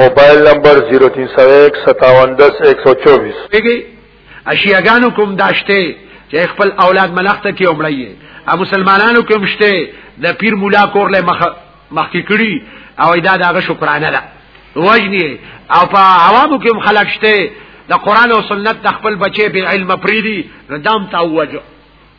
موبایل نمبر 03015710124 پیږي اشیاګانو کوم داشته چې خپل اولاد ملخته کې عمرې ا مسلمانانو کوم شته د پیر مولا کور له مخ مخکې کړي او دا دغه شکرانه ده وجنی او په عوامو کې خلک شته د قران او سنت د خپل بچي به علم پریدي ردام تاوجه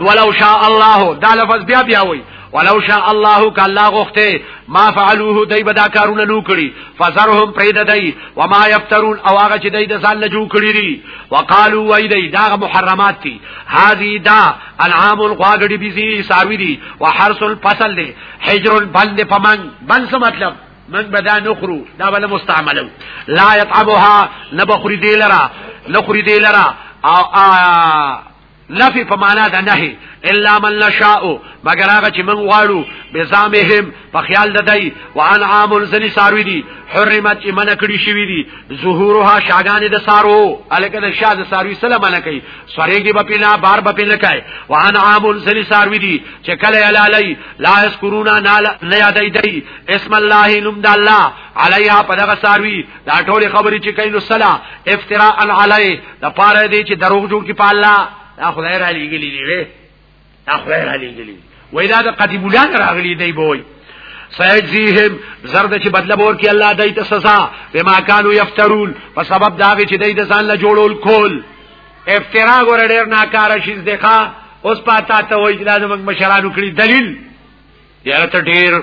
ولو شاء الله دا لفظ بیا بیا وای ولو شاء الله کلا غخته ما فعلوه دای بدا کارونه نو کړی فزرهم پرید دای وما یفترون او هغه چې دای د ځان له جوړ کړی دي وقالو وای دای دا محرمات دي هذه دا انعام الغاغړي بيزي ساروي دي وحرس الفصل دي حجر البند پمن بند څه مطلب من بدا نخرو دا بل مستعملو لا يطعمها نبخري دي لرا نخري دي لرا او آه نفی په معنا د نهي الا من نشاء مگر هغه چې من غواړو بزامهم په خیال ددای وان عام الزنی ساروی دي حرمت چې من کړی شوی دي ظهورها شاګان د سارو الکه د شاه د ساروی سلام نه کوي سورېږي په پینا بار په پینا کوي وان عام الزنی ساروی دي چې کله علالای لا اسکرونا نه یادای دی اسم الله نم د الله علیا په دغه ساروی دا ټول خبرې چې کینو سلا افتراء علی د پاره دی چې دروغ جوړ کی په الله دا خدای را لګلی دی دا خدای را لګلی وای دا د قدیم الله راغلی دی بوي سيجزيهم زرد چې بدله بور کې الله دای ته سزا بما كانوا يفترون په سبب دا چې دای د ځان له جوړول کول افترا ګور ډیر ناکاره شي ځخه اوس پاتا ته وای چې لازم مشرانو کړی دلیل یاره ته ډیر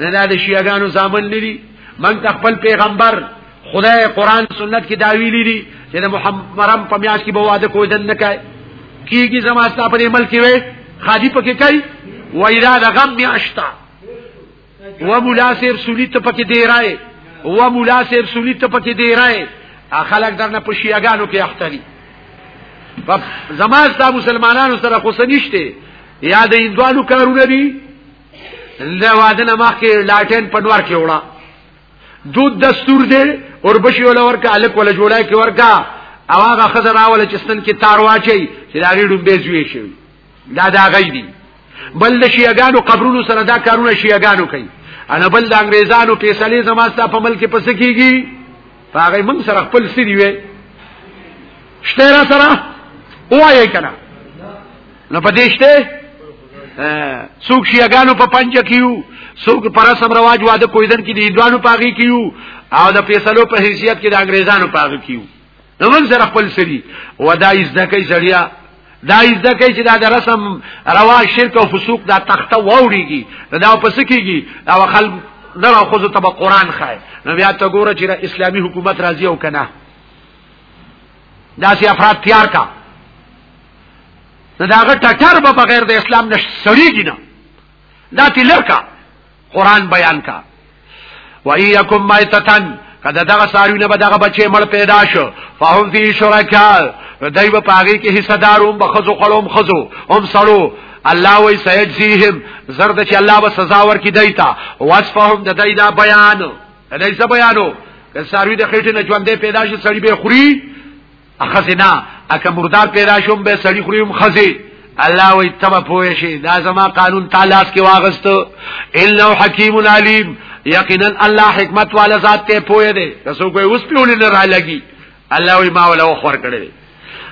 نه دا د شیعاګانو ځامن لري من خپل پیغمبر خدای قران سنت کې دا ویلي دي چې د محرم په میاش کې به واده کوی دن نه کوي کیږي زما ستاسو په عمل کې وي خادي پکې کوي وایرا د غم میاشتا و مولا سیب سولی ته پکې دی راي و مولا سیب سولی ته پکې دی راي اخلک درنه په شیعاګانو کې اختلي زما ستاسو مسلمانانو سره خو سنشته یا د هندوانو کارونه دي دا واده نه مخکې لاټین پنوار کې وړه دود دستور دی اور بشي ولا ورکا الک ولا جوړای کې ورکا او هغه خزر اول چې ستن کې تار واچي چې دا غي ډوبې زوي شي دا دا غي دي بل شیعاګانو قبرونو سره دا کارونه شیعاګانو کوي انا بل د انګريزانو فیصله زماستا په ملک پس کیږي هغه موږ سره خپل سړي وي شته را سره وایې کنه نو پدېشته څوک شیګانو په پنځه کیو څوک پر سم رواج واده کویدن کې دي دوانو پاغي کیو او د فیصلو په حیثیت کې د انګريزانو پاغي کیو نو موږ سره خپل سړي ودای زده کوي سړیا دا ایزده کوي چې دا د رسم روا شرک او فسوق دا تخته ووريږي دا پس کیږي دا خلک نر او خود تبا قرآن خای نو بیا تا گوره چی اسلامی حکومت رازی او کنا داسی افراد تیار کا نو داغه ټټر به بغیر د اسلام نه سړیږي نه دا تلر کا قران بیان کا و ایکم مایتتن کدا دغه ساروینه به دغه بچي مړ پیدا شو فهم فی شرکا دای په پاګه کې حصہ داروم بخزو قلم خزو هم سړو الله وی سیجزیهم زرد چې الله به سزا ورکړي دایتا وصفهم د دای دا بیان دای څه بیانو که ساروی د خېټې نه ژوندې پیدا شي سړی به خوري اخزنا اکه مردار پیدا شوم به سړی خوریم خزی الله وی تبا پوه شي دا زما قانون تعالی اس کې واغست انه حکیم علیم یقینا الله حکمت والا ذات ته پوه دی تاسو کوی اوس پیول نه را لګي الله وی ما ولا خور کړی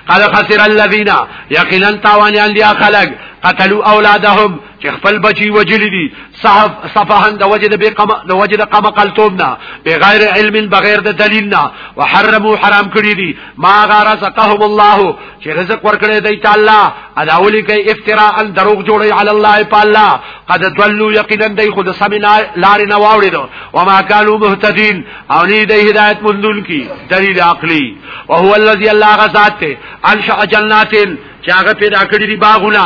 قد خسر الذين يقينا تاوانيان دي خلق قتلوا اولادهم چې خپل بچي وجلی دي صحف صفهن د وجه د بقم د وجه د قم قلتوب نه بغیر علم بغیر د دلیل نه وحرموا حرام کړی دي ما غرزقهم الله چې رزق ورکړي دی تعالی اداولی کوي افتراء دروغ جوړي علی الله تعالی قد ضلوا یقینا دی خود سمنا لار نه واوړي دو وما كانوا مهتدين او نه دی هدایت مندون کی دلیل عقلی وهو الذي الله غزاد انشأ جنات چاغه پیدا کړی دي باغونه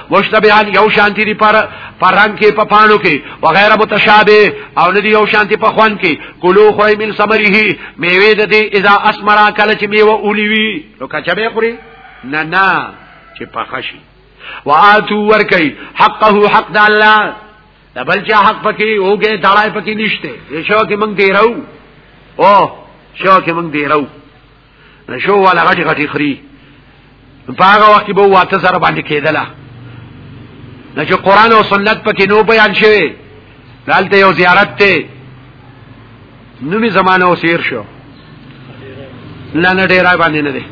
مشتبهان یو شانتی دی پر پرنګ کې په پانو کې وغیرہ متشابه او ندی یو شانتی په خوان کې کلو خوري من ثمره میوه د دې اذا اسمرا کله چې میوه اولی وی نو کچبه خوري نه نه چې پخشي واتو ورکی حقه حق د الله د بل چا حق پکې اوګه دړای پکې نشته شو کې مونږ دی راو او شو کې مونږ دی راو نشو والا غټي غټي خري په هغه وخت کې به واته زره باندې کېدله نو چې قران او سنت پکې نو بیان شوی دالته یو زیارت ته نومي زمانہ اوسیر شو نه نه ډیرای باندې نه دی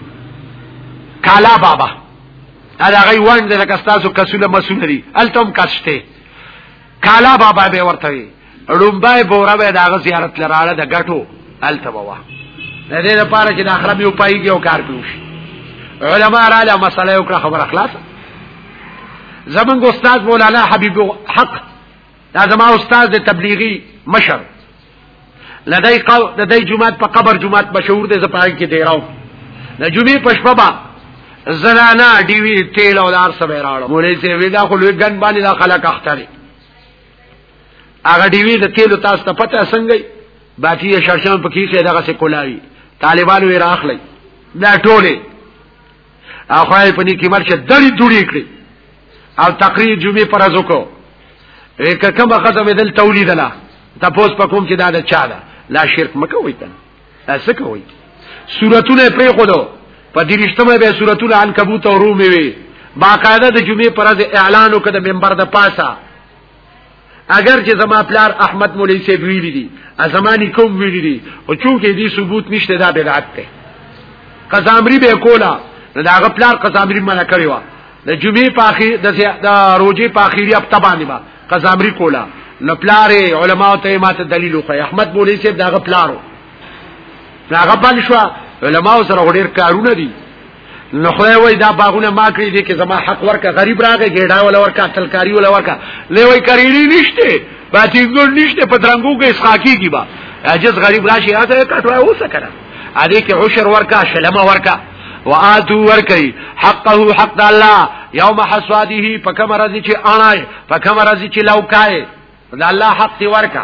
کالا بابا دا غي وند لکه تاسو کسوله مسونه دي التم کاشته کالا بابا به ورته وي ړومبای بوره به داغه زیارت لراړه د غټو الته بوا د دې لپاره چې د اخرم یو پایږي او کار پیوش علما را له مسله یو کړه خبره خلاص زمونږ استاد مولانا حبیب حق دا زما استاد د تبلیغي مشر لدای قو د دې جمعات په قبر جمعات مشهور دی زپای کې دی راو د جمعې په شپه با زنانا دیوی تیل او دار سره راړو مولای سی ودا خو لوی ګن باندې دا خلک اختري هغه دیوی د تیل تاسو ته پته څنګه باتی شرشم په کیسه دغه سه کولاوی طالبانو یې راخلی دا ټوله اخوای په نیکی مرشه دړي دوړي کړی او تقریر جمعې پر ازو کو یک کما ختم دل تولید لا تپوس پکوم چې دا د چا ده لا شرک مکوې کنه تاسو کوي سورتونه پرې خورو په دریشتمه به سورتونه عنکبوت او رومي وي باقاعده د جمعې پر ورځ اعلان وکړ د منبر د پاسه اگر چې زما پلار احمد مولوی صاحب ویلی دي ازمانی کوم ویلی دي او چونکه دې ثبوت نشته دا بدعت ده قزامری به کولا نو دا غ پلار قزامری منع کړی و د جمعې په اخی د روزي په اخیری هفته باندې با قزامری کولا نو پلار علماء ته ماته دلیل خو احمد بولی چې داغه پلارو داغه بل شو علماء سره ډیر کارونه دي نو خو وای دا باغونه ما کړی دي کې زما حق ورکا غریب راغی ګډا ولا ورکا تلکاری ولا ورکا لوی کریری نشته باتی ګل نشته پترنګو کې اسخاکی کی با عجز غریب راشي هغه کټوای اوسه کړه ا دې کې عشر ورکا شلمه ورکا وآتو ورکی حقه حق د الله یوم حسواده پکم رضی چې اړای پکم رضی چې لوکای د الله حق دی ورکا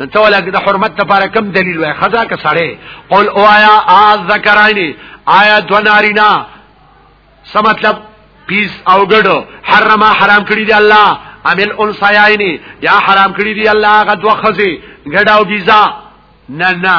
نو ته ولا د حرمت لپاره کم دلیل وای خزا که سړی قول او آیا از ذکرانی آیا دو نارینا سم مطلب پیس او ګډو حرمه حرام کړی دی الله عمل انسایاینی یا حرام کړی دی الله غد وخزی ګډاو بیزا نه نه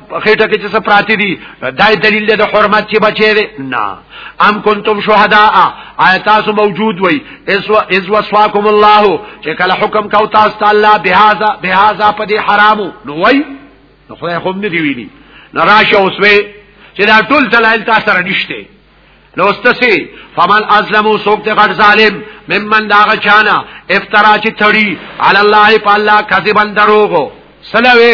په خېټه کې چې څه پراتی دي دا دلیل دی د حرمت چې بچی دی نه ام کنتم شهداء آیات تاسو موجود وای از وصفاکم الله چې کله حکم کو تاسو تعالی بهذا بهذا په دې حرامو نو وای نو خدای هم نه دی ویلي نه راشه اوس وی چې دا ټول دلایل تاسو سره نشته لوستسی فمن ازلمو سوک تی غټ ظالم ممن داغ چانا افترا چی تڑی علی اللہ پا اللہ کذبن دروغو سلوی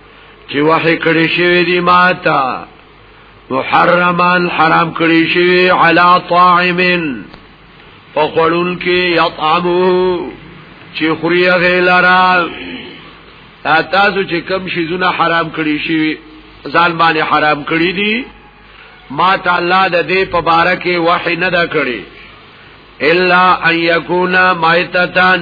چې وحی کړی شوی دی ماتا محرمان حرام کړی شوی علا طاعمن فخړون کې یطعمو چې خوري غیلرا تاسو چې کم شي زونه حرام کړی شوی ځان باندې حرام کړی دی ما تعالی د دې په باره کې وحی نه دا کړی الا ان یکونا مایتتان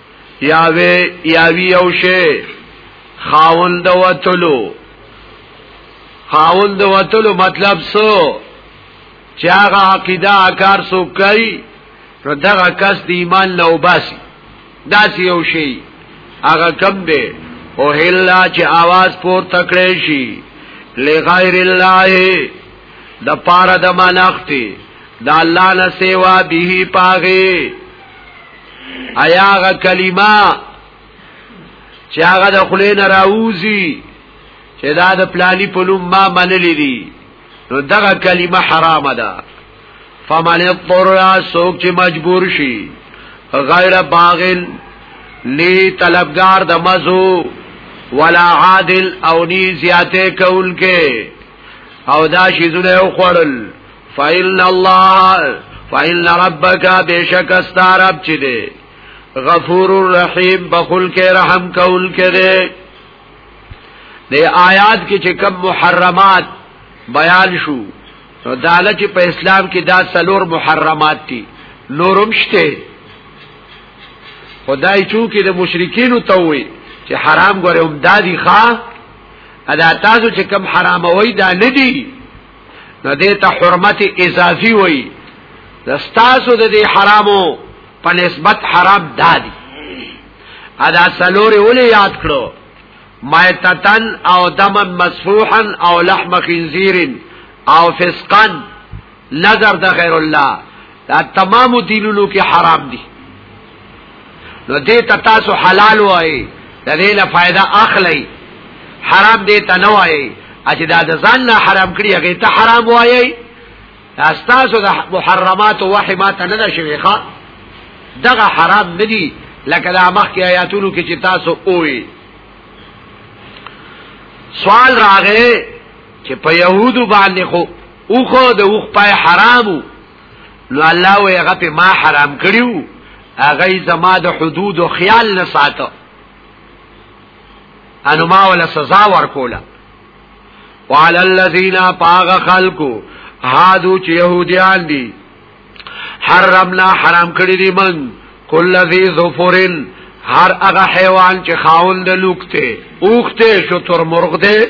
یاوی یاوی یو شی خاوند وتلو خاوند وتلو مطلب سو چې هغه عقیده کار سو کوي نو دغه کس د ایمان نه وباسي دا یو شی هغه کم دی او هلا چې आवाज پور تکړې شي لغیر الله د پاره د منختی د الله نه سیوا به پاغي ایا هغه کلمه چې هغه د خلې نه راوځي چې دا د پلانی په نوم ما منلې دي نو دغه کلمه حرامه ده فمن اضطر سوک چې مجبور شي غیر باغل لی طلبگار د مزو ولا عادل او نی زیاته کول کې او دا شی زونه خوړل فإن الله فإن ربك بشک استرب چي دي غفور الرحیم بخل کې رحم کول کې دي د آیات کې چې کم محرمات بیان شو نو داله چې په اسلام کې دا سلور محرمات دي نورم شته خدای چونکی د مشرکین ته وي چې حرام غره هم دادی ښا ادا تاسو چې کم حراموي دا نه دي نو دې ته حرمت اضافي وای د ستاسو د دې حرامو په نسبت حرام دادي ادا سلور ولې یاد کړو مایتتن او دمن مسفوحا او لحم خنزیر او فسقا نظر د غیر الله دا تمام دینونو کې حرام دي نو دې ته تاسو حلال وایي د دې له فائدہ اخلي حرام دې ته نه وایي چې دا د ځان نه حرام کړی هغه ته حرام وایي تاسو د محرمات او وحمات نه ده شوی ښا دغه حرام ندي لکه دا مخکې آیاتونو کې چې تاسو اوې سوال راغې چې په يهودو باندې خو اوخه د اوخ پای حرامو نو الله وی هغه په ما حرام کړیو هغه زما د حدود او خیال نه ساتو انو ما ولا سزا ورکولا وعلى الذين باغ خلقو هادو چې يهوديان دي حرمنا حرام کړی دي من کل ذی ظفرن هر هغه حیوان چې خاوند لوکته اوخته شو تر مرغ ده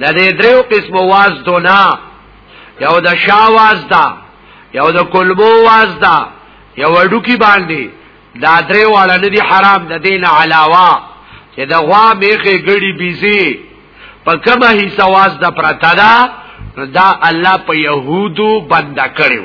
د دې دریو قسمو واز دونا یو د شا واز دا یو د کلبو واز دا یو ډوکی باندې دا درې واړه نه دي حرام د دین علاوه چې د غوا میخه ګړي بيزي په کومه حصہ واز د پرتا دا دا الله په يهودو بند کړو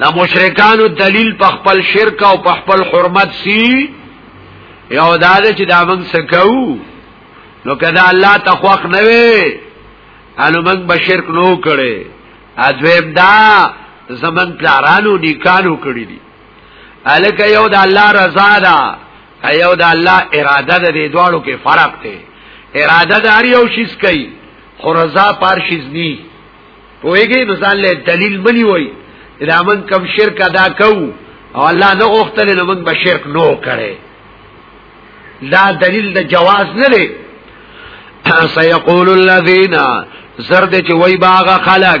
نا مشرکانو دلیل په خپل شرک او په خپل حرمت سی یو دا چې دا موږ سکو نو کدا الله تخوخ نه وي انو موږ به شرک نو کړي اځویم دا زمن پلارانو نکانو کړی دي الکه یو د الله رضا ده ایو د الله اراده د دې دواړو کې فرق دی اراده د هر یو شیز کوي خو رضا پارشیز نی پوهیږي نو ځان له دلیل بنی وای دا من کم شرک ادا کو او الله نه اوختل نو من به شرک نو کړي دا دلیل د جواز نه دی سيقول الذين زرد چې وای باغ خلق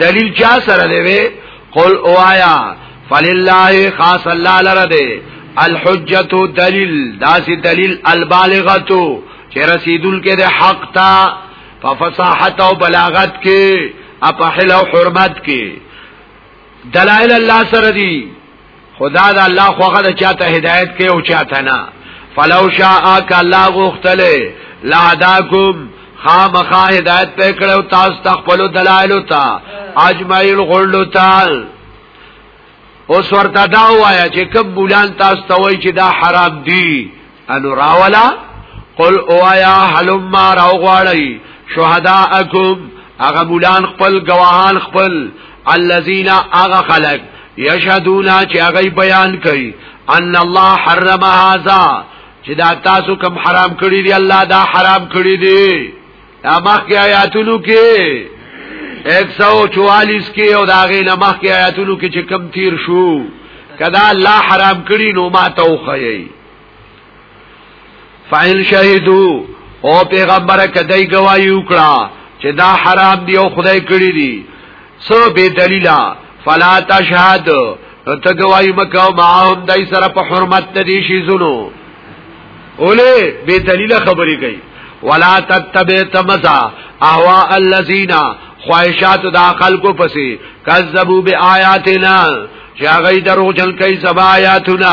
دلیل چا سره دی وی قل اوایا فلله خاص الله لره دی الحجت دلیل داسی دلیل البالغتو چې رسیدل کې د حق تا په فصاحت او بلاغت کې اپ حل او حرمت کې دلائل الله سره دي خدا دا الله خوغه د چاته هدایت کوي او چاته نه فلو شاء ک الله غختله لا داکم خامخا هدایت په کړو تاسو تخپل دلایل او تا اجمعیل غړل تعال اوس ورته دا وایا چې کوم بولان تاسو ته وای چې دا حرام دی انو راولا قل اوایا حلم ما راو غواړی شهداءکم اغه مولان خپل گواهان خپل الذين اغه خلق یشهدون چې هغه بیان کوي ان الله حرم هذا چې دا تاسو کوم حرام کړی دی الله دا حرام کړی دی دا مخکې آیاتونو کې 144 کې او دا غي لمخ کې آیاتونو کې چې کم تیر شو کدا الله حرام کړی نو ما توخی فاین شهیدو او پیغمبر کدی گواہی وکړه چې دا حرام دی او خدای کړی دی سو به دلیلا فلا تشهد ته گواہی مکو معهم دای سره په حرمت د دې شی زونو اوله به دلیلا خبرې کوي ولا تتبع تمزا اهوا الذین خواہشات دا خلقو پسی کذبو بی آیاتنا چاگئی درو جن کئی سبا آیاتنا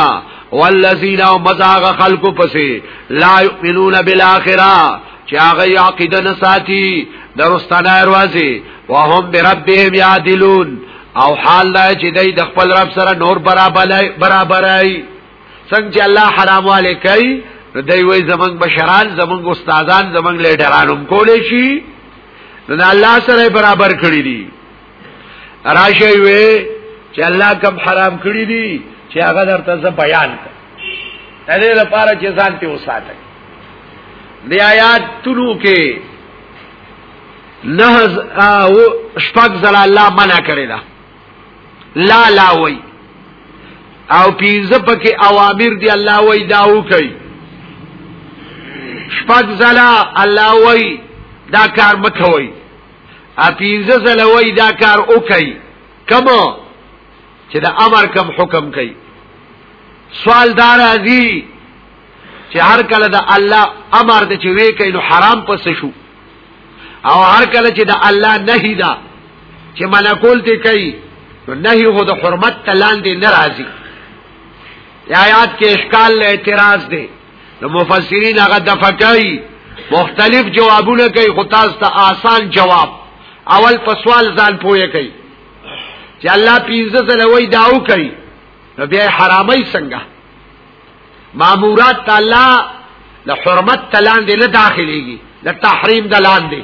والذین او مزاغ خلق پسې لا یؤمنون بالاخره چې هغه عقیده نه ساتي درستانه روازي وهم بربهم یعدلون او حال دا چې دای د خپل رب سره نور برابر برابرای څنګه الله حرام علی کوي نو دی وای زمنګ بشران زمنګ استادان زمنګ لیډرانم کولې شي نو الله سره برابر کړی دي راشي وي چې الله کوم حرام کړی دي چې هغه درته ز بیان کړ دې لپاره چې ځان ته وساتل دی آیات تلو کې نه او شپږ زل الله منع کړی دا لا لا وای او پیزه پکې اوامر دی الله وای دا وکي شپږ زل الله وای دا کار مکوئ اپینځه زلوی دا کار وکي کمو چې دا امر کم حکم کوي سوال دار ازي چې هر کله دا الله امر د چې وی کوي نو حرام پس شو او هر کله چې دا الله نهي دا چې ملکول ته کوي نو نهي هو د حرمت تلاندې ناراضي یا یاد کې اشکال له اعتراض دی د مفسرین هغه د فقای مختلف جوابونه کوي خو تاسو ته آسان جواب اول په سوال ځان پوهه کوي چې الله پینځه ځله وای داو کوي نو بیا حرامي څنګه مامورات تعالی د حرمت تلان دی نه داخليږي د تحریم دلان دی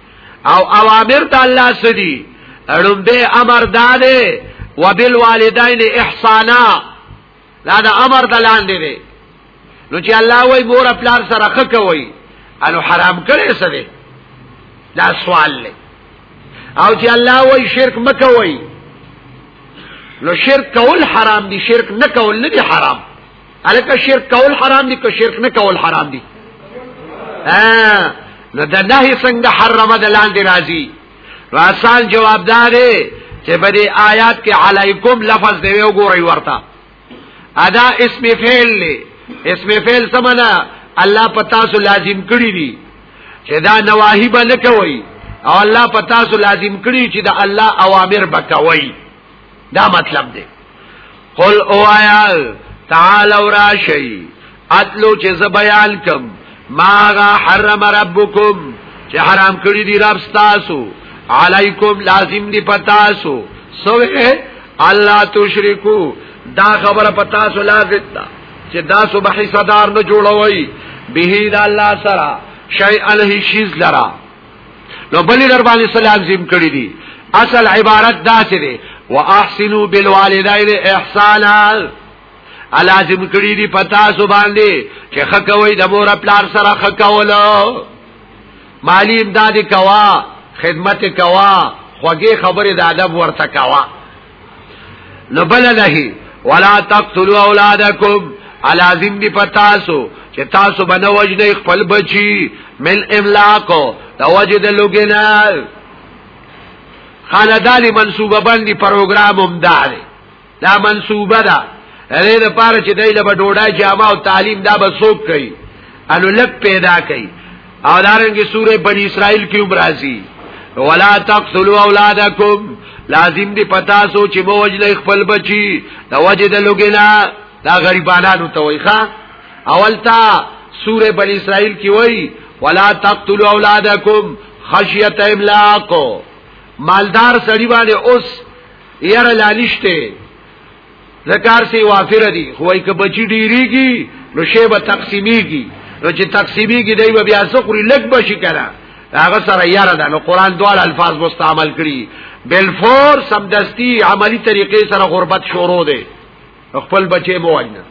او اوامر د الله سدي اړم به امر داده وبالوالدین احسانا دا د امر د لاندې دی نو چې الله وای مور خپل سره خکه وای انو حرام کړي څه دی دا سوال لې او چې الله وای شرک مکه وای نو شرک کول حرام دي شرک نه کول نه دي حرام الکه شرک کول حرام دي که شرک نه کول حرام دي ها نو د نهي څنګه حرمه د لاندې راځي راسان جوابدار چې په دې آیات کې علیکم لفظ دی وګورئ ورته ادا اسم فعل له اسم فعل سمنا الله پتا سو لازم کړی دي چې دا نواهی به نه کوي او الله پتا سو لازم کړی چې دا الله اوامر به کوي دا مطلب دی قل اوایا تعالی راشی اتلو چې ز بیان کم ماغا حرم ربکم چې حرام کړی دی رب تاسو علیکم لازم دی پتاسو سوې الله تشرکو دا خبره پتاسو لازم ده چې دا صبح صدر نه جوړوي به دا الله سره شیء الهی شیز لرا نو بل در باندې سلام زم کړی دي اصل عبارت دا څه دی واحسنوا بالوالدین احسانا الازم کړی دي پتا سو باندې چې خکوي د مور پلار سره خکولو مالی امداد کوا خدمت کوا خوږی خبره د ادب ورته کوا نو بل نهي ولا تقتلوا اولادکم علازم دی پتاسو چې تاسو بنه وجنه خپل بچي مل املاکو د وجه د لوګینا خاندانی منصوبه باندې پروګرام هم دار دا منصوبه ده هغه د پاره چې دای له ډوډۍ جامه او تعلیم دا به څوک کوي انو لک پیدا کوي او دارنګه سوره بنی اسرائیل کې برازي ولا تقتلوا اولادکم لازم دی پتا سو چې مو وجل خپل بچي د وجه د لګینا دا غریبانو ته وای ښا اول تا سوره بنی اسرائیل کې وای ولا تقتلوا اولادکم خشیت املاق مالدار سړی باندې اوس یره لالشته زکار سی وافر دی خوای ک بچی ډیریږي نو شی به تقسیمیږي نو چې تقسیمیږي دی به بیا سخري لګ بشي کنه هغه سره یاره ده نو قران دوه الفاظ مستعمل کړي بل فور سمدستی عملی طریقې سره غربت شروع دی خپل بچي مو وجنه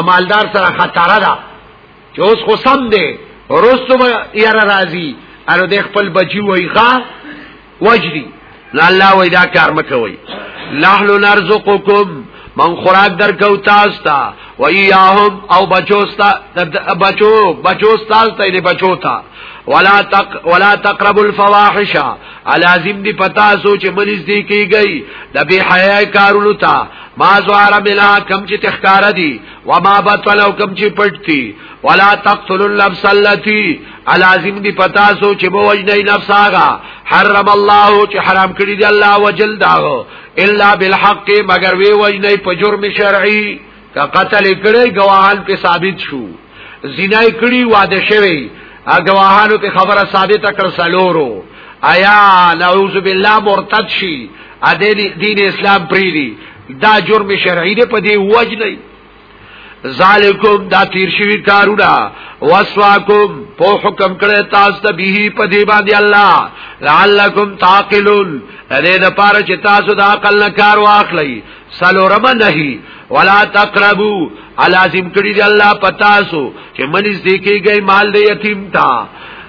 امالدار سره خطر ده چې اوس خو سم دی ورستو به یاره راځي اره د خپل بچی وای غا وجدي لا الله وای دا کار مکوي نحن نرزقكم من خوراک درکو تاسو ته ویاهم او بچو ستا بچو بچو تاسو ته نه بچو ته ولا تق ولا تقربوا الفواحش لازم دی پتا سو چې مریض دی کیږي د بی حیا کارونو ته ما زوار ملا کم چې تخکار دی وما بطلو کم چی پټتی ولا تقتل النفس اللتی الازم دی پتا سو چی بو وجنی نفس آغا حرم الله چی حرام کری دی اللہ وجل داغو الا بالحق مگر وی وجنی پا جرم شرعی که قتل کری گواهان پی ثابت شو زنای کری واده شوی گواهانو پی خبر ثابت اکر سلورو ایا نعوذ بالله مرتد شي ا دین اسلام پریری دا جرم شرعی دی په دې وجنه ذالکم دا تیر شوی کارونا واسواکم پو حکم کړی تاسو ته به په دی باندې الله لعلکم تعقلون دې د پاره چې تاسو د عقل نه کار واخلئ سلورم نهی ولا تقربو علازم کړی دی الله پتاسو چې منځ دې کېږي مال دې یتیم تا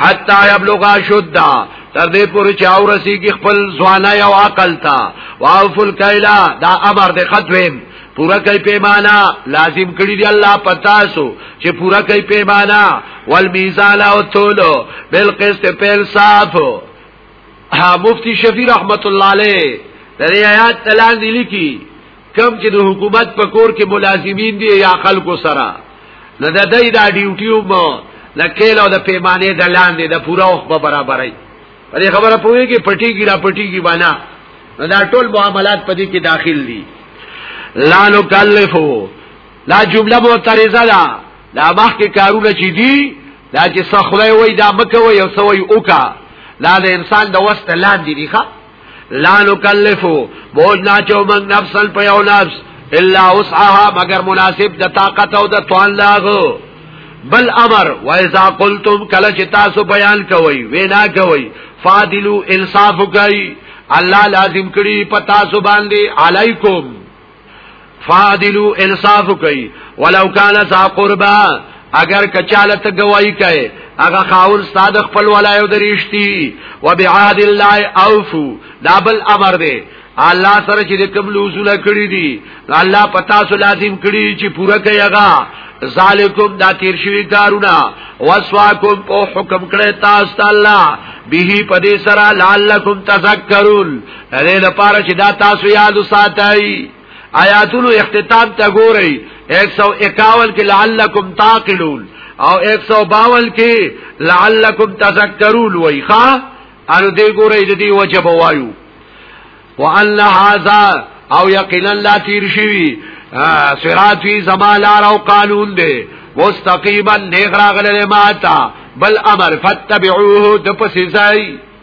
حتا یبلغ شدا تر دې پورې چې او رسیږي خپل ځواني او عقل تا واوفل کایلا دا امر دې خدویم پورا کوي پیمانه لازم کړی دی الله پتا سو چې پورا کوي پیمانه والمیزان او تولو بالقسط پیل صاف ها مفتی شفیع رحمت الله علیه د آیات تلان دی لیکي کم چې د حکومت په کور کې ملازمین دي یا خلکو سره نه د دې دا ډیوټیو مو لکیل او د پیمانه د لاندې د پورا وخت په برابرای په دې خبره پوهی کې پټی کی را پټی کی بانا نه دا ټول معاملات په دې کې داخل دي لا نو کلفو لا جمله مو ترزه دا دا مخ کې کارونه چي دي دا چې سخوي وای دا مکه وای او سوي اوکا لا د انسان د وسته لاندې دي ښا لا نکلفو بوج نا چو من نفسا پا یو نفس الا وسعها مگر مناسب د طاقت او د توان لاغو بل امر و اذا قلتم کله چې تاسو بیان کوي وینا کوي فادلو انصاف کوي الله لازم کړی په تاسو باندې علیکم فادلو انصاف کوي ولو کان ذا قربا اگر کچاله ته گواہی کوي هغه خاور استاد خپل ولایو دريشتي وبعاد الله اوفو دابل امر دی الله سره چې کوم لوزونه کړی دي الله پتا سو لازم کړی چې پوره کوي هغه ذالکم دا تیر شوی کارونه وسواکم او حکم کړی تاسو الله به پدې سره لعلکم تذکرون دې لپاره چې دا تاسو یاد وساتئ آیاتونو اختتام ته ګورئ 151 کې لعلکم تعقلون او 152 کې لعلکم تذکرون وای ښا ان دې ګورئ دې وجب وایو وان هذا او یقینا لا تیر شوی صراط فی زمالار او قانون دې مستقیما نیغراغله ماتا بل امر فتبعوه د پسې ځای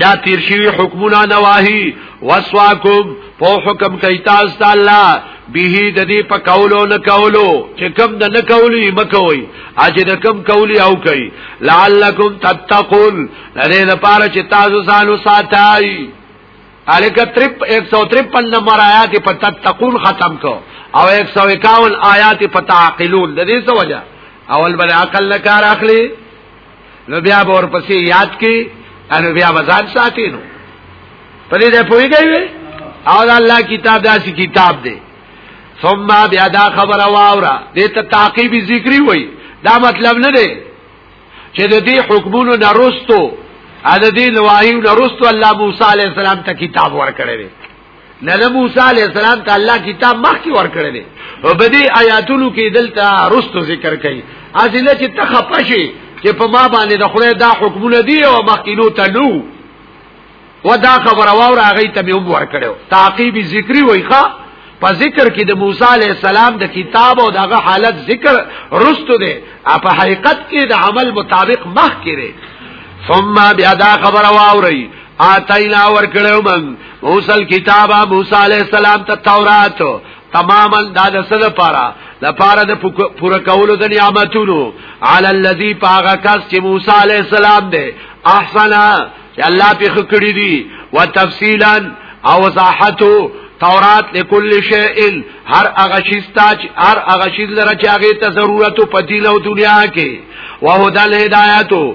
دا تیر شوی حکمونه نواهی وسواکم په حکم کوي تاسو ته الله به د دې په کولو نه کولو چې کم د نه کولی مکوي اجه د کم کولی او کوي لعلکم تتقون لري لپاره چې تاسو ځان وساتای الک ترپ 153 نمبر آیات په تتقون ختم کو او 151 آیات په تعقلون د دې څه وجه اول بل عقل نه کار اخلي نو بیا به ورپسې یاد کی انو بیا بازار ساتي نو په دې ده پويږي او دا الله کتاب داسې کتاب دی ثم بیا دا خبر واورا دې ته تعقیب ذکری وای دا مطلب نه دی چې د دې حکمونو نرستو ا د دې نواهیو نرستو الله موسی علی السلام ته کتاب ورکړی نه له موسی علی السلام ته الله کتاب مخکې ورکړی دی او بدی آیاتونو کې دلته رستو ذکر کړي ازله چې تخپشي چې په ما باندې د خدای دا حکمونه دی او مخکینو ته نو ودا خبر واور هغه ته به وبور کړو تعقیب ذکری وایخه په ذکر کې د موسی علی السلام د کتاب او دغه حالت ذکر رستو دی په حقیقت کې د عمل مطابق مخ کړي ثم بیا دا خبر واوري آتینا ورکړو من موسی کتاب موسی علی السلام ته تورات تماما دا د سره پارا د پارا د پوره کولو د نعمتونو علی الذی پاغه کس چې موسی علی السلام دی احسنا چې الله په خکړی دی وتفصیلا او وضاحتو تورات لكل شيء هر هغه شی ستاج هر هغه شی لره چې هغه ته ضرورت په دین او دنیا کې وهدل هدایتو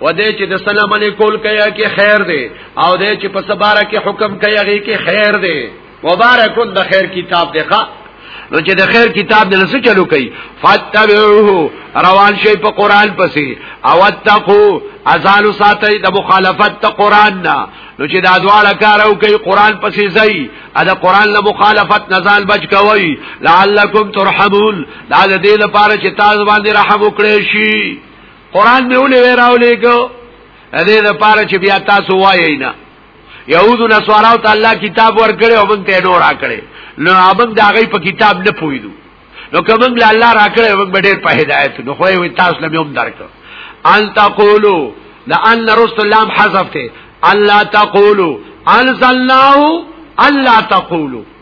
و دې چې د سلام علیکول کیا کې خیر دی او دې چې په سباره کې حکم کیا غي کې خیر دی مبارکون د خیر کتاب دی ښا نو چې د خیر کتاب د لسه چلو کوي فتبعوه روان شي په قران پسې او اتقو ازال ساتي د مخالفت ته قران نه نو چې دا دواړه کارو کوي قران پسې ځي ا د قران له مخالفت نزال بچ کوي لعلکم ترحمون دا د دې لپاره چې تاسو باندې رحم وکړئ شي قران به ولې وراولې کو دې د پاره چې بیا تاسو وایې نه يهود او نصارا او تعالی کتاب ورکړي او موږ ته نور راکړي نو موږ دا غي په کتاب نه پویدو نو کوم له الله راکړي موږ ډېر په هدایت نو خو یې تاسو له موږ درک ان تقولو لان رسول الله حذف ته الله تقولو انزلناه الله تقولو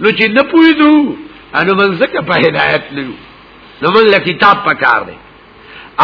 نو چې نه پویدو انو من زکه په هدایت نه یو نو من له کتاب پکار دی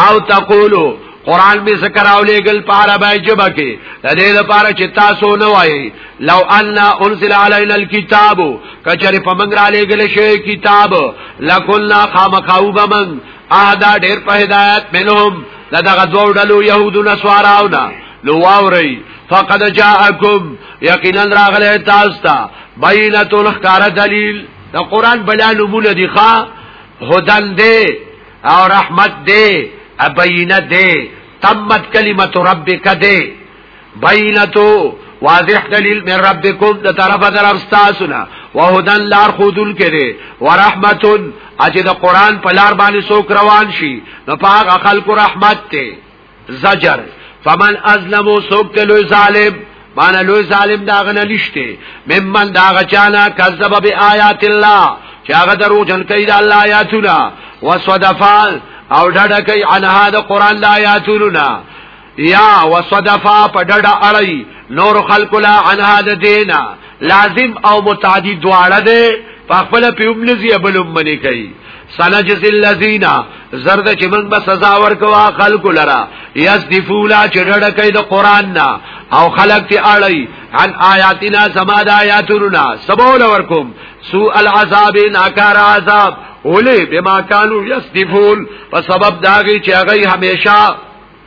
او تقولو قران به ذکر او لګل پاره به جبا کې د دې لپاره چې تاسو نه وایي لو ان انزل علينا الكتاب کچره په منګ را لګل شي کتاب لکلنا خامخاوب من ادا ډېر په هدایت منهم دغه دوه ډلو يهودو نسواراونه لو واوري فقد جاءكم یقینا راغله تاسو ته بینتون خکار دلیل دا قرآن بلا نمون دی خواه هدن دی او رحمت دی ابینه دی تمت کلمت ربک دی بینتو واضح دلیل من ربکم د طرف در استاسنا وهدن لار خودل کړي ورحمتن اجه د قران په لار باندې سوک روان شي نو پاک خلق رحمت ته زجر فمن ازلمو سوک تلوی ظالم مانا لوی ظالم داغه نه نشته ممن داغه چانا کذب بی آیات الله چې هغه درو جن کوي د الله آیاتونه وسودفال او ډډه کوي عنها د قران د آیاتونه یا وسودفا په ډډه اړي نور خلق لا عنها د دینه لازم او متعدی دواړه ده په خپل پیوم نزی بلوم منی کوي سنجز الذین زرد چې موږ به سزا ورکوا خلق لرا یسدفولا چې ډډه کوي د قران نه او خلق ته اړي عن آیاتنا سما د آیاتنا سبول ورکم سو العذاب ناکار عذاب اولی بما کانو یسدفون په سبب داغي چې هغه همیشه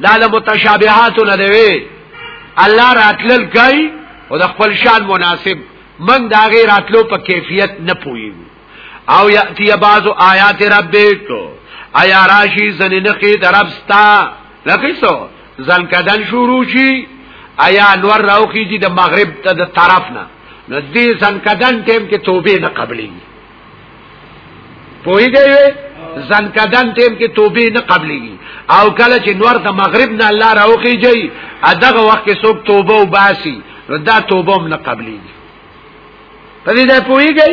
دا له متشابهات نه دی الله راتلل کوي او د خپل شان مناسب من دا غي راتلو په کیفیت نه پوي او یاتی بعض آیات ربک ایا راشی زننخی دربستا لکه سو ځل کدن شروع شي ایا نور راوخی چې د مغرب ته د طرف نه نو دې ځن کدن ټیم کې توبه نه قبلي پوهیږئ ځان کدن ټیم کې توبه نه قبليږي او کله چې نور د مغرب نه الله راوخیږي اداغه وخت کې څوک توبه او باسي نو دا توبه هم نه قبليږي په دې ځای پوهیږئ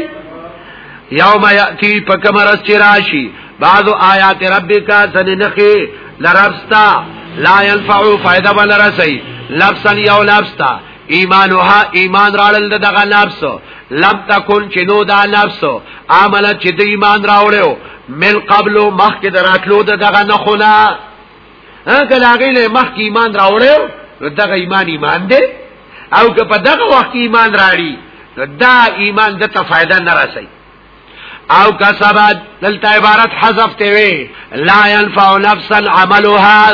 یوم یاتی پکمرس چراشی بعض آیات ربک سن نخی لربستا لا ينفع فائدہ بل رسی لبسن یو لبستا ایمانها ایمان راړل د دغه نفس لم تکون چې نو دا نفس عمل چې د ایمان راوړو من قبل مخک دراتلو د دغه نه خلا هغه لاغې له مخک ایمان راوړو دغه ایمان ایمان دی او که په دغه وخت ایمان راړي دا ایمان د ته فائدہ نه راسي او کسبت دلته عبارت حذف ته وی لا ينفع نفسا عملها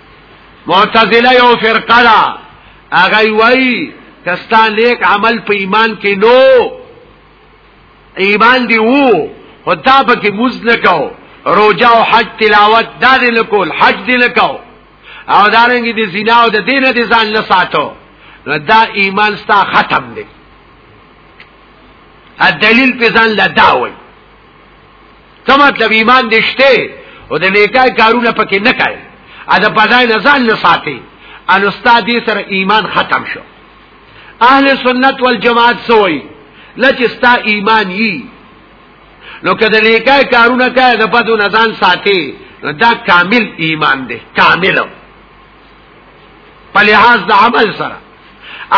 معتزله یو فرقه ده هغه وایي کستا نیک عمل په ایمان کې نو ایمان دی وو خدا په کې موز نه کاو روزه او حج تلاوت دا دې نه کول حج دې نه کاو او دارنګ دې زنا او د دین دې ځان نه ساتو دا ایمان ستا ختم دی ا دلیل په ځان لداوي څه مطلب ایمان دې شته او د نیکای کارونه پکې نه کوي ا د پدای نه ځان نه ساتي ان استاد دې سره ایمان ختم شو اهل سنت والجماعت سوئی لچ ستا ایمان یی نو که د نیکای کارونه کوي د بدو نه ځان ساتي دا کامل ایمان دی کامل په لحاظ د عمل سره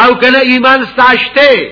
او کنه ایمان ستاشته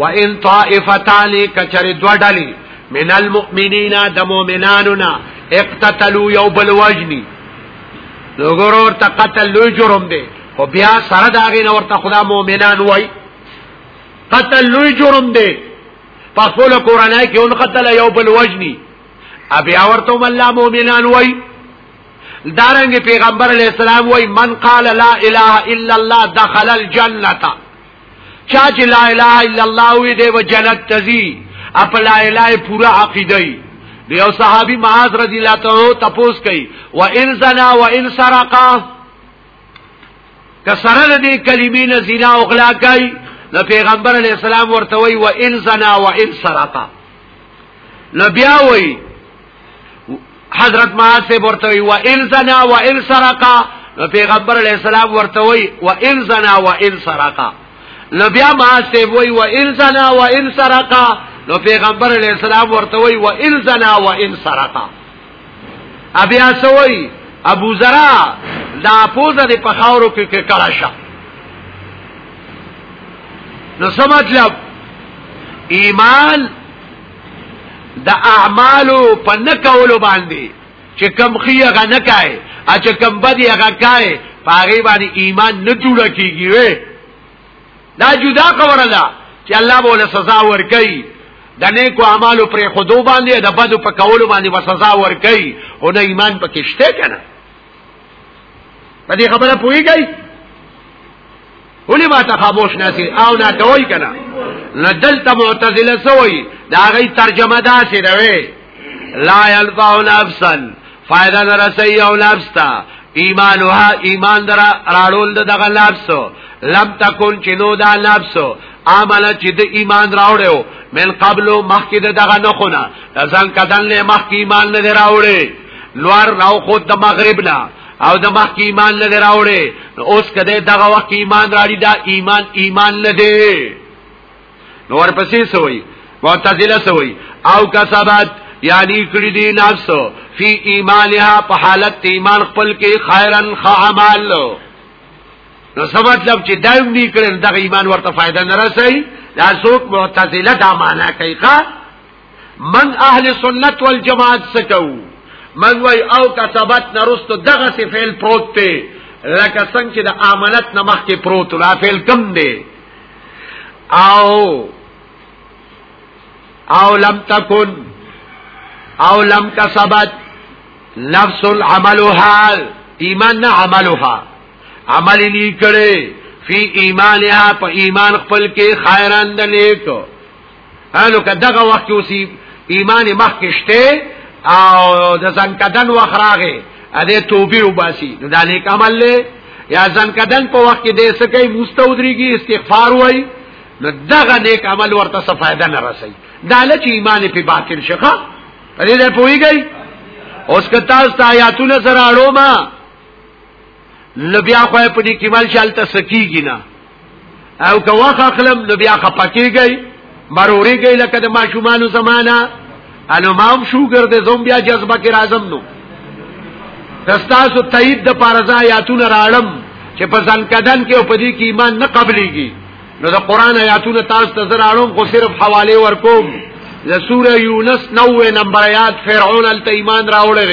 وان طائفتان کچر دو ډلی من المؤمنین د مؤمناننا اقتتلوا یو بل وجنی نو ګورور ته قتل لوی جرم دی خو بیا سره دا غین ورته خدا مؤمنان وای قتل لوی جرم دی په خپل قرانای کې اون قتل یو بل وجنی ابي اورتم الله مؤمنان وای دارنګ پیغمبر علی السلام وای من قال لا اله الا الله دخل الجنه چا چې لا اله الا الله وی دی و جنت تزي اپ لا اله پورا عقیده دی یو صحابي معاذ رضی الله تعالی تپوس کوي و ان زنا و ان سرقا کسره دې کلمې نه زنا او غلا کوي نو پیغمبر علی السلام ورته وی و ان زنا و ان سرقا نبي وی حضرت معاذ سے ورته وی و ان زنا و ان سرقا نو پیغمبر علیہ السلام ورته وی و ان زنا و ان سرقا نو بیا معاذ سے وی و ان زنا و ان سرقا نو پیغمبر علیہ السلام ورته وی و ان زنا و ان سرقا ابیا سوئی ابو زرا دا پوزه د پخاورو کې کې کړه شه نو سمجلب ایمان د اعمالو په نکولو باندې چې کم خیه غ نه کای ا چې کم بدی غ کای پاغي باندې ایمان نه جوړ کیږي وې دا جدا خبره ده چې الله به له سزا ور کوي د نیکو اعمالو پر خودو باندې د بدو په کولو باندې به سزا ور کوي او نه ایمان پکې شته کنه په دې خبره پوهیږئ ولې ما ته خاموش نه سي او نه کوي کنه نه دلته معتزله سوی دا غي ترجمه دا سي دوي لا يلفع نفسا فائدہ نرسی او لبستا ایمانوها ایمان در راړول دغه لبسو لم تکون چې نو دا لبسو عمل چې د ایمان راوړو من قبلو مخکې دغه نه خونه ځان کدن له مخکې ایمان نه راوړې لوار راو خود د مغرب نه او د مخ کې ایمان نه راوړي نو اوس کده دغه وخت کې ایمان راړي دا ایمان ایمان نه دی نو ورپسې سوی معتزله سوی او کسبت یعنی کړی دی نفس فی ایمانها په حالت ایمان خپل کې خیرن خامل نو څه مطلب چې دایم نه کړي دغه ایمان ورته فائدہ نه رسي دا څوک معتزله دا معنا کوي ښا من اهل سنت والجماعت سکو من وای او کتبت نرستو دغه سی فعل پروت ته لکه څنګه چې د امانت نمخ کې پروت لا فعل کم دی او او لم تکن او لم کسبت نفس العملها ایمان نه عملها عمل نه کړي فی ایمانها په ایمان خپل کې خیران د نیک نو که دغه وخت اوسې ایمان مخ کې شته او د ځان کدن وخت راغې ا دې توبه وباسي نو دا نیک عمل له یا ځان کدن په وخت کې دې سکه مستودريږي استغفار وای نو دغه نیک عمل ورته څه فائدہ نه رسي دا لچ ایمان په باطل شخه پرې ده پويږي اوس کتا ست آیاتونه سره اړو ما لبیا خو په دې کې مال شال تسکیږي نه او که واخ اخلم نو بیا خپکیږي مروريږي لکه د ماشومان زمانہ انو مام شوګر د زوم بیا جذبه کې راځم نو دستاسو تایید د پارزا آیاتونه راړم چې په ځان کدن کې او په دې کې ایمان نه قبليږي نو د قران آیاتونه تاسو ته زراړم خو صرف حواله ورکوم د سوره یونس 90 نمبر آیات فرعون الته ایمان راوړل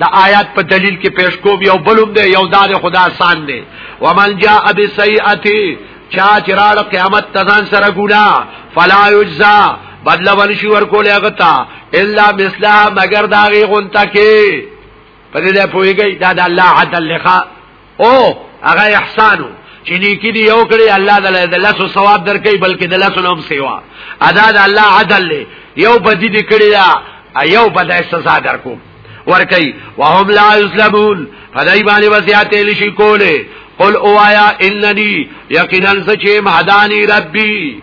دا آیات په دلیل کې پیش کوم یو بلوم دی یو دار خدا سان دی ومن جاء بسیئاتی چا چراړ قیامت تزان سره ګنا فلا یجزا بدل ونشي ورکول هغه تا الا مثلا مگر داغي غونتا کې په دې پويږي دا د الله عدل لخوا او هغه احسانو چې نیکی دی یو کړی الله تعالی د لاسو ثواب درکې بلکې د لاسو نوم سیوا ادا د الله عدل له یو بدی دی کړی دا یو بدای سزا درکو ورکی وهم لا یسلمون فدای باندې وصیات لشي کوله قل اوایا اننی یقینا سچې مهدانی ربی